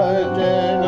virgin.